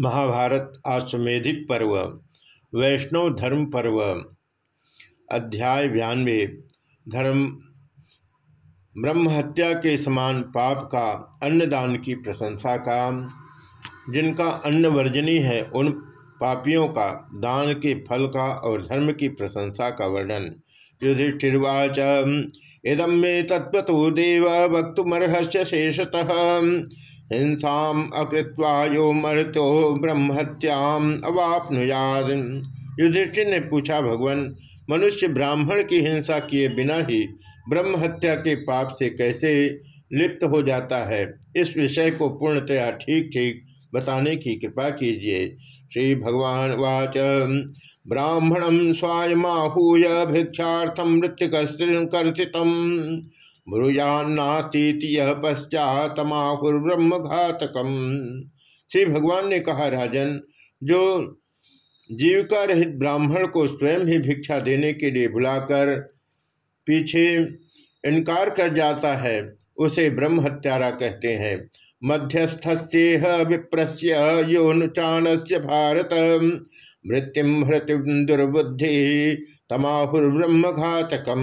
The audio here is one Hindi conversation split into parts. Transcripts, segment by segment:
महाभारत आश्वेधिक पर्व, वैष्णव धर्म पर्व, अध्याय बयानवे, धर्म, ब्रह्महत्या के समान पाप का अन्नदान की प्रशंसा का, जिनका अन्न वर्जनी है, उन पापियों का दान के फल का और धर्म की प्रशंसा का वर्णन। युधिष्ठिर्वाच इदम मे तत्व देव वक्तुमर्हस्य शेषतः। हिंसा अकृत्वा यो मृत्यो ब्रह्मत्याम अवापनुयाद युधिष्ठिर ने पूछा, भगवान, मनुष्य ब्राह्मण की हिंसा किए बिना ही ब्रह्म हत्या के पाप से कैसे लिप्त हो जाता है? इस विषय को पूर्णतया ठीक ठीक बताने की कृपा कीजिए। श्री भगवान वाच। ब्राह्मणम स्वायमाहूय भिक्षार्थम मृत्युकर्षित ब्रुजान्नास्ती यह पश्चातमाहुर्ब्रह्म घातकम श्री भगवान ने कहा, राजन, जो जीविका रहित ब्राह्मण को स्वयं ही भिक्षा देने के लिए बुलाकर पीछे इनकार कर जाता है, उसे ब्रह्म हत्यारा कहते हैं। मध्यस्थस्येह विप्रस्य योनुचान से भारत मृत्युम हृति दुर्बुद्धि तमाहुर्ब्रह्म घातकम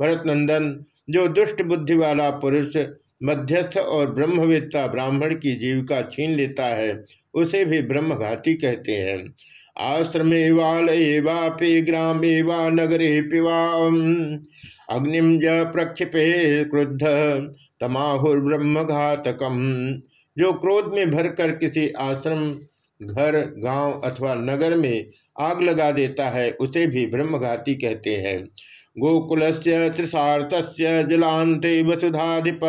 भरत नंदन जो दुष्ट बुद्धि वाला पुरुष, मध्यस्थ और ब्रह्मवेत्ता ब्राह्मण की जीविका छीन लेता है, उसे भी ब्रह्मघाती कहते हैं। आश्रमे वाले ग्रामे वा नगरे पिवा अग्निम ज प्रक्षिपे क्रुद्ध तमाहुर्ब्रह्म घातकम जो क्रोध में भरकर किसी आश्रम, घर, गाँव अथवा नगर में आग लगा देता है, उसे भी ब्रह्मघाती कहते हैं। गोकुल से त्रिसात जलांते वसुधाधिप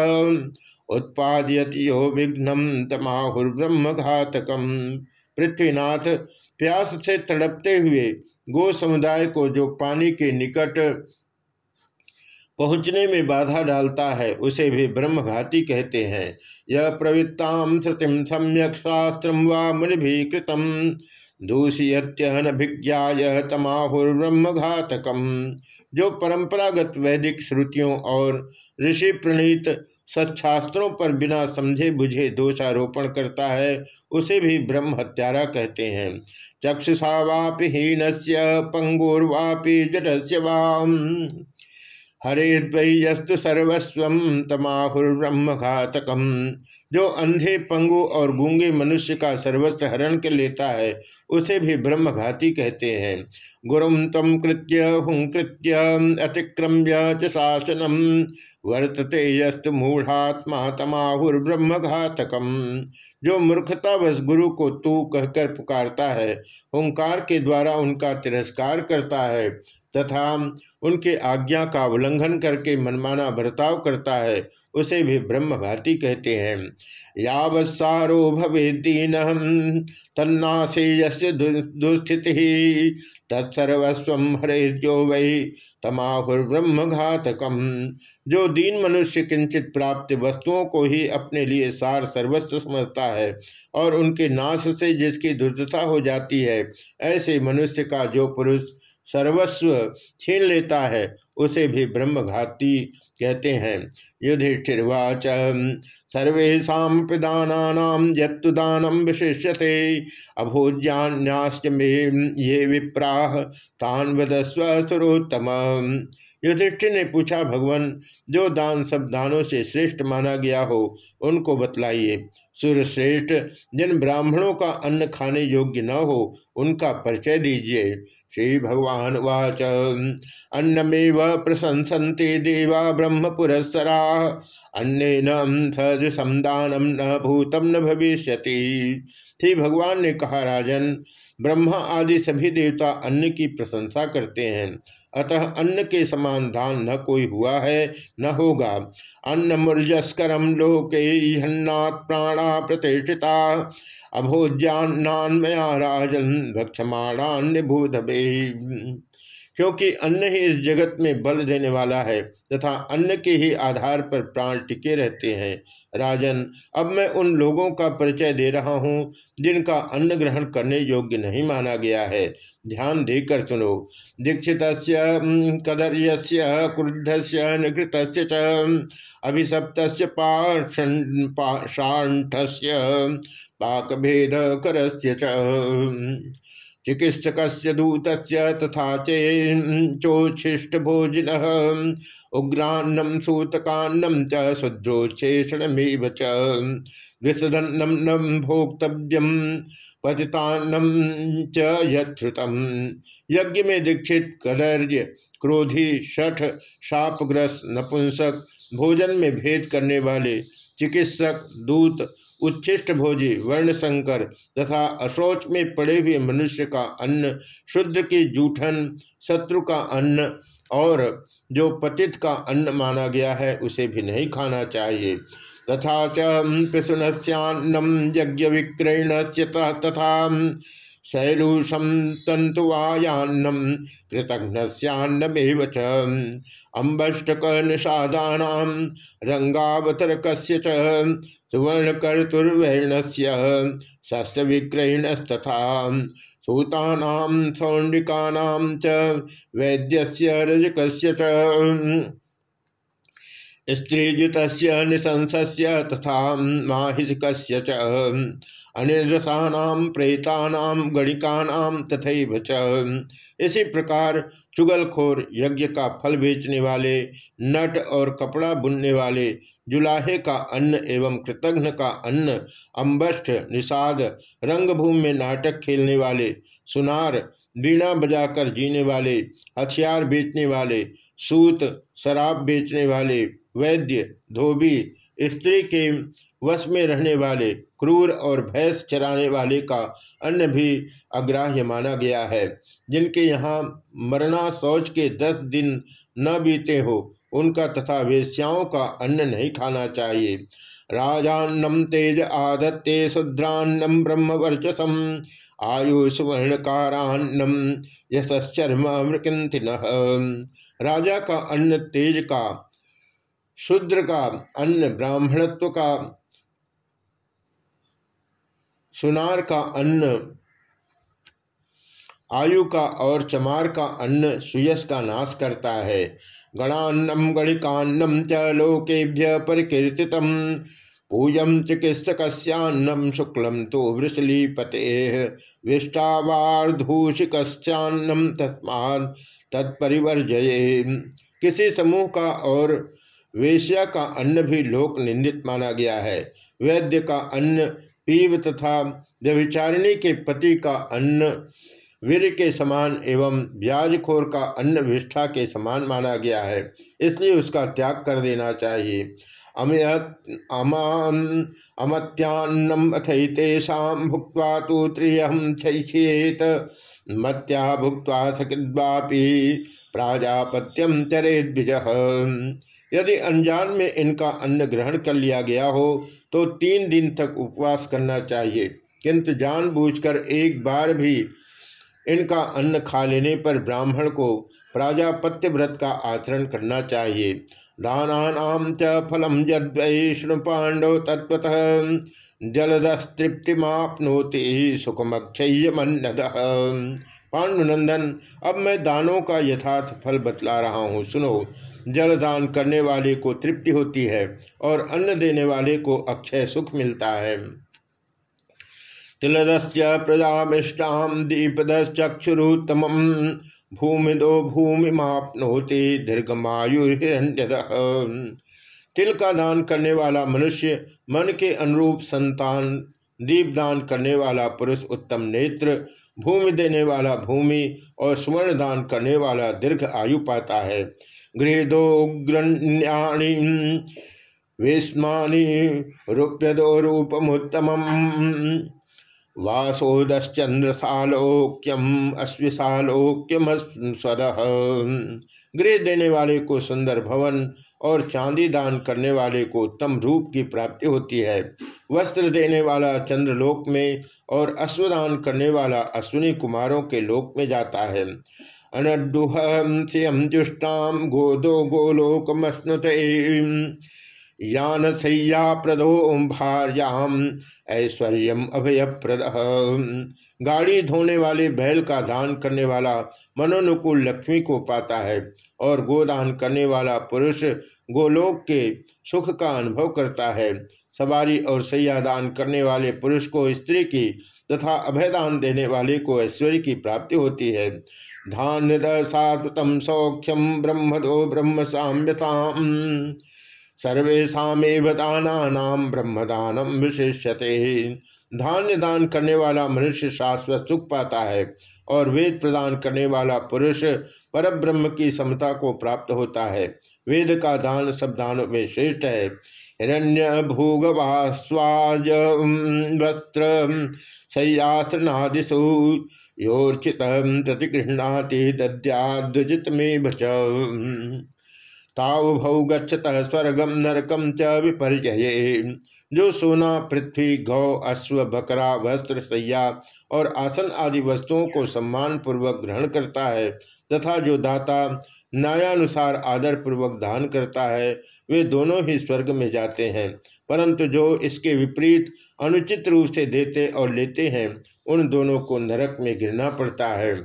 उत्पादयति यो विघ्नम तमाहुर्ब्रह्म घातकम पृथ्वीनाथ प्यास से तड़पते हुए गो समुदाय को जो पानी के निकट पहुँचने में बाधा डालता है, उसे भी ब्रह्मघाती कहते हैं। यह प्रवृत्ता श्रुतिम सम्यक शास्त्र व मुनि भी कृतम दूषियत्यभिज्ञाय तमाहुर्ब्रह्म घातकम जो परंपरागत वैदिक श्रुतियों और ऋषि प्रणीत सच्छास्त्रों पर बिना समझे बुझे दोषारोपण करता है, उसे भी ब्रह्म हत्यारा कहते हैं। चक्षुषा से पंगुर्वापि जटस्य वाम। हरे द्वयस्तु सर्वस्व तमाहुर्ब्रह्म घातकम जो अंधे पंगु और गूँगे मनुष्य का सर्वस्व हरण कर लेता है, उसे भी ब्रह्मघाती कहते हैं। गुरुम तम कृत्य हुंकृत्य अतिक्रम्य च शासनम वर्तते यस्तु मूढ़ात्मा तमाहुर्ब्रह्म घातकम जो मूर्खतावश गुरु को तू कहकर पुकारता है, हुंकार के द्वारा उनका तिरस्कार करता है, तथा उनके आज्ञा का उल्लंघन करके मनमाना बर्ताव करता है, उसे भी ब्रह्मघाती कहते हैं। यावत्सारो भवे दीन तन्नासे दुस्थिति, तत्सर्वस्व हरे जो वही तमाहुर्ब्रह्म घातकम जो दीन मनुष्य किंचित प्राप्त वस्तुओं को ही अपने लिए सार सर्वस्व समझता है और उनके नाश से जिसकी दुर्दशा हो जाती है, ऐसे मनुष्य का जो पुरुष सर्वस्व छीन लेता है, उसे भी ब्रह्मघाती कहते हैं। युधिष्ठिर्वाच सर्वेशा पिदाना यत्तुदानम विशिष्यते अभोज्यान्याश्च मे ये विप्राह, तान वदस्व युधिष्ठिर ने पूछा, भगवान, जो दान सब दानों से श्रेष्ठ माना गया हो, उनको बतलाइए। सुरश्रेष्ठ, जिन ब्राह्मणों का अन्न खाने योग्य न हो, उनका परिचय दीजिए। श्री भगवान वाच अन्नमेव प्रशंसन्ते देवा ब्रह्म पुरस्सरा अन्य सज समदानम न भूतम न भविष्य श्री भगवान ने कहा, राजन, ब्रह्मा आदि सभी देवता अन्न की प्रशंसा करते हैं। अतः अन्न के समान दान न कोई हुआ है, न होगा। अन्न मूर्जस्करम लोके प्राणा प्रतिष्ठिता। अभोज्यान्नान्मया राजन भक्षमाणान्य भूतभे क्योंकि अन्न ही इस जगत में बल देने वाला है, तथा अन्न के ही आधार पर प्राण टिके रहते हैं। राजन, अब मैं उन लोगों का परिचय दे रहा हूँ, जिनका अन्न ग्रहण करने योग्य नहीं माना गया है। ध्यान देकर सुनो। दीक्षित कदर्य क्रुद्ध से निकृत अभिशप्त पाषाठ पाक भेद कर चिकित्सक दूत तथा चोच्छिष्ट भोजन उग्रान्नम सूतकान्नम च शुद्रोच्छेषणमेव च। भोक्तव्यम पतितान्नम यज्ञ में दीक्षित कदर्य क्रोधी शठ शापग्रस्त नपुंसक भोजन में भेद करने वाले चिकित्सक दूत उच्छिष्ट भोजी वर्ण संकर तथा अशोच में पड़े हुए मनुष्य का अन्न, शुद्ध की जूठन, शत्रु का अन्न और जो पतित का अन्न माना गया है, उसे भी नहीं खाना चाहिए। तथा चुनस्यान्नम यज्ञ विक्रयण तथा शैलूषम तंतुवायान्नम कृतघ्नस्यान्नमेव च। अम्बष्टक निषादान रंगावतरक सुवर्णकर्तुर्वर्ण से शस्त्रविक्रयणस्तथा सूतानाम सौंडिकानाम च वैद्यस्य रजकस्य स्त्रीजित निशंस्य तथा माहिक अनिर्दशानाम प्रेतानाम गणिकानाम तथा इसी प्रकार चुगलखोर यज्ञ का फल बेचने वाले, नट और कपड़ा बुनने वाले, जुलाहे का अन्न एवं कृतघ्न का अन्न अम्बष्ट निषाद, रंगभूमि में नाटक खेलने वाले, सुनार बीणा बजाकर जीने वाले, हथियार बेचने वाले, सूत, शराब बेचने वाले, वैद्य, धोबी, स्त्री के वश में रहने वाले, क्रूर और भैंस चराने वाले का अन्न भी अग्राह्य माना गया है। जिनके यहाँ मरना शौच के दस दिन न बीते हो, उनका तथा वेश्याओं का अन्न नहीं खाना चाहिए। राजान्नम तेज आदत्ते शुद्रान्नम ब्रह्म वर्चसम आयु सुवर्णकारान्नम यशर्म मृकिन राजा का अन्न तेज का, शूद्र का अन्न ब्राह्मणत्व का सुनार का अन्न, आयु का और चमार का अन्न सुयस का नाश करता है। गणान्नम गणिकान्नम च लोकेभ्य परिकीर्तित पूजम चिकित्सकस्यान्नम शुक्लम तो वृषलीपते। विष्टावार्धूषिकस्यान्नम तस्मा तत्परिवर्जये। किसी समूह का और वेश्या का अन्न भी लोक निंदित माना गया है। वैद्य का अन्न पीव तथा व्यभिचारिणी के पति का अन्न, वीर के समान एवं ब्याजखोर का अन्न विष्ठा के समान माना गया है। इसलिए उसका त्याग कर देना चाहिए। अमान अमत्यान्नम अथतेषा भुक्त तो त्रियम छैत मत्या भुक्त सकिद्वापी प्राजापत्यम चरेद्विज। यदि अनजान में इनका अन्न ग्रहण कर लिया गया हो तो तीन दिन तक उपवास करना चाहिए। किंतु जानबूझकर एक बार भी इनका अन्न खा लेने पर ब्राह्मण को प्राजापत्य व्रत का आचरण करना चाहिए। दानानाम च फलम जद्वैष्णु पांडव तत्वतः जलदस्तृप्तिमापनोति सुखमक्षय मन्नद पांडुनंदन, अब मैं दानों का यथार्थ फल बतला रहा हूँ, सुनो। जल दान करने वाले को तृप्ति होती है और अन्न देने वाले को अक्षय सुख मिलता है। तिलदस्य प्रजामिष्टाम दीपदश्चक्षुरुत्तम, भूमिदो भूमिमापनोति दीर्घमायु तिल का दान करने वाला मनुष्य मन के अनुरूप संतान, दीप दान करने वाला पुरुष उत्तम नेत्र भूमि देने वाला भूमि और स्वर्ण दान करने वाला दीर्घ आयु पाता है। गृहदोग्रण्याणी वेस्मानी रूप्यदो रूपमुत्तम वासोदश्चंद्रसालोक्यम अश्विशालोक्यम स्वद गृह देने वाले को सुंदर भवन और चांदी दान करने वाले को उत्तम रूप की प्राप्ति होती है। वस्त्र देने वाला चंद्रलोक में और अश्वदान करने वाला अश्विनी कुमारों के लोक में जाता है। अनडुह अनडुहम जुष्टाम गोदो गोलोकमश्नुत। यान सैया प्रदो भार्याम ऐश्वर्य अभय प्रद गाड़ी धोने वाले बैल का दान करने वाला मनोनुकूल लक्ष्मी को पाता है और गोदान करने वाला पुरुष गोलोक के सुख का अनुभव करता है। सवारी और सैया दान करने वाले पुरुष को स्त्री की तथा अभयदान देने वाले को ऐश्वर्य की प्राप्ति होती है। धान्य सात्वतम सौख्यम ब्रह्मदो ब्रह्म साम्यताम। सर्वेशा दानानाम ब्रह्मदानम विशिष्यते। धान्य दान करने वाला मनुष्य शाश्वत सुख पाता है और वेद प्रदान करने वाला पुरुष पर ब्रह्म की समता को प्राप्त होता है। वेद का दान सब दानों में श्रेष्ठ है। हिरण्य भूगवास्वाज वस्त्र शय्यास्त्रनादिशु योर्चित प्रतिगृहणाति दद्याद्विजित में भच ताव भौ गच्छत स्वर्गम नरकम च विपर्य जो सोना पृथ्वी गौ अश्व, बकरा, वस्त्र, सैया और आसन आदि वस्तुओं को सम्मान पूर्वक ग्रहण करता है तथा जो दाता न्यायानुसार आदर पूर्वक दान करता है, वे दोनों ही स्वर्ग में जाते हैं। परंतु जो इसके विपरीत अनुचित रूप से देते और लेते हैं, उन दोनों को नरक में गिरना पड़ता है।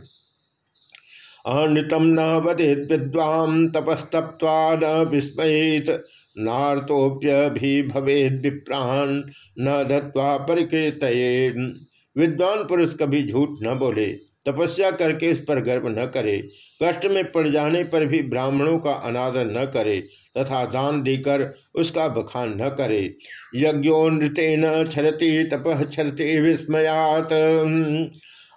अनृतम न वदेत विद्वां तपस्तप्वा न विस्मयेत। नार्तोप्य भी भवेद विप्राण न दत्वा परिकृत विद्वान पुरुष कभी झूठ न बोले, तपस्या करके उस पर गर्व न करे, कष्ट में पड़ जाने पर भी ब्राह्मणों का अनादर न करे, तथा दान देकर उसका बखान न करे। यज्ञो नृत्य न छरती तप छरती विस्मयात।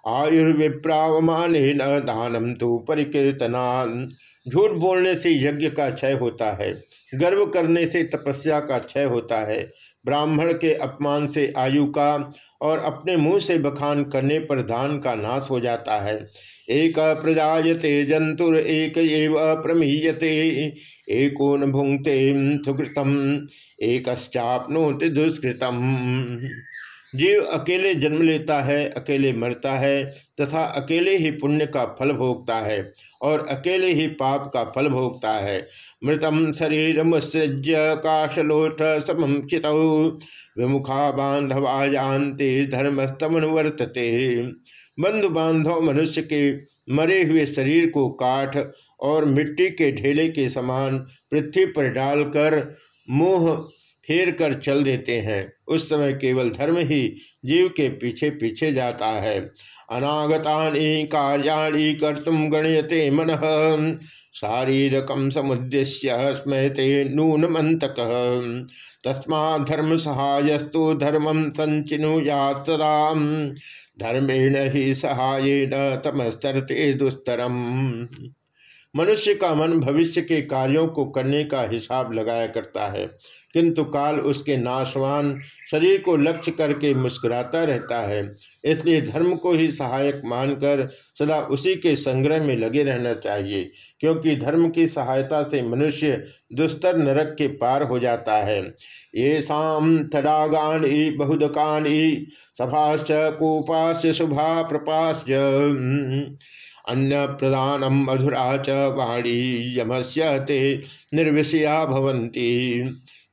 आयुर्विप्रावमान न दानम तो परिकीर्तनान। झूठ बोलने से यज्ञ का क्षय होता है, गर्व करने से तपस्या का क्षय होता है। ब्राह्मण के अपमान से आयु का और अपने मुँह से बखान करने पर धान का नाश हो जाता है। एक प्रजायते जंतुर, एक प्रमीयते, एकोन भुंगते सुकृतम एकश्चापनोति दुष्कृतम। जीव अकेले जन्म लेता है, अकेले मरता है, तथा अकेले ही पुण्य का फल भोगता है और अकेले ही पाप का फल भोगता है। मृतम शरीर मुसृज्य काशलोठ समचित विमुखा बांधवा जानते धर्मस्तमनुवर्तते बंधु बांधव मनुष्य के मरे हुए शरीर को काठ और मिट्टी के ढेले के समान पृथ्वी पर डालकर मुँह फेर कर चल देते हैं। उस समय केवल धर्म ही जीव के पीछे पीछे जाता है। अनागतानि कार्याणि कर्तुम गणयते मन। शारीरक समुद्देश्य स्मयते नून मंतक तस्मा धर्म सहायस्तु धर्मम संचिनुयात सदा। धर्मेण ही सहाय न तमस्तरते दुस्तरम। मनुष्य का मन भविष्य के कार्यों को करने का हिसाब लगाया करता है, किंतु काल उसके नाशवान शरीर को लक्ष्य करके मुस्कुराता रहता है, इसलिए धर्म को ही सहायक मानकर सदा उसी के संग्रह में लगे रहना चाहिए। क्योंकि धर्म की सहायता से मनुष्य दुस्तर नरक के पार हो जाता है। ये शाम तड़ागान बहुदकान सभाश्च कूपाश्च शुभा प्रपाश्च। अन्न प्रदानम मधुरा च वाणी यमस्य निर्विषया भवंती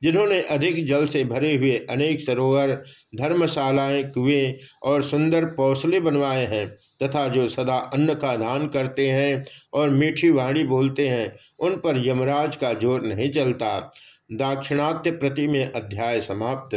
जिन्होंने अधिक जल से भरे हुए अनेक सरोवर, धर्मशालाएँ, कुएँ और सुंदर पौसले बनवाए हैं तथा जो सदा अन्न का दान करते हैं और मीठी वाणी बोलते हैं, उन पर यमराज का ज़ोर नहीं चलता। दाक्षिणात्य प्रति में अध्याय समाप्त।